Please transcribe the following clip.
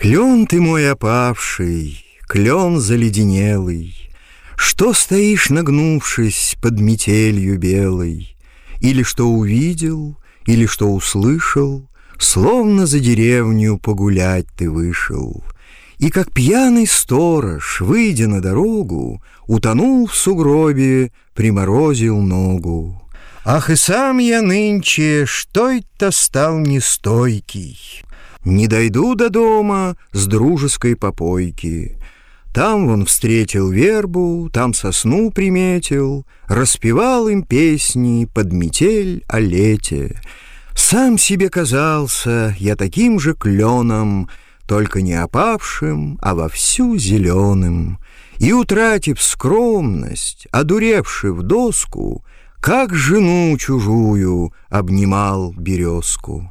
Клен ты мой опавший, клен заледенелый, Что стоишь, нагнувшись под метелью белой, Или что увидел, или что услышал, Словно за деревню погулять ты вышел. И как пьяный сторож, выйдя на дорогу, Утонул в сугробе, приморозил ногу. Ах, и сам я нынче, что это стал нестойкий. Не дойду до дома с дружеской попойки. Там он встретил вербу, там сосну приметил, Распевал им песни под метель о лете. Сам себе казался я таким же кленом, Только не опавшим, а вовсю зеленым. И, утратив скромность, одуревший в доску, Как жену чужую обнимал березку.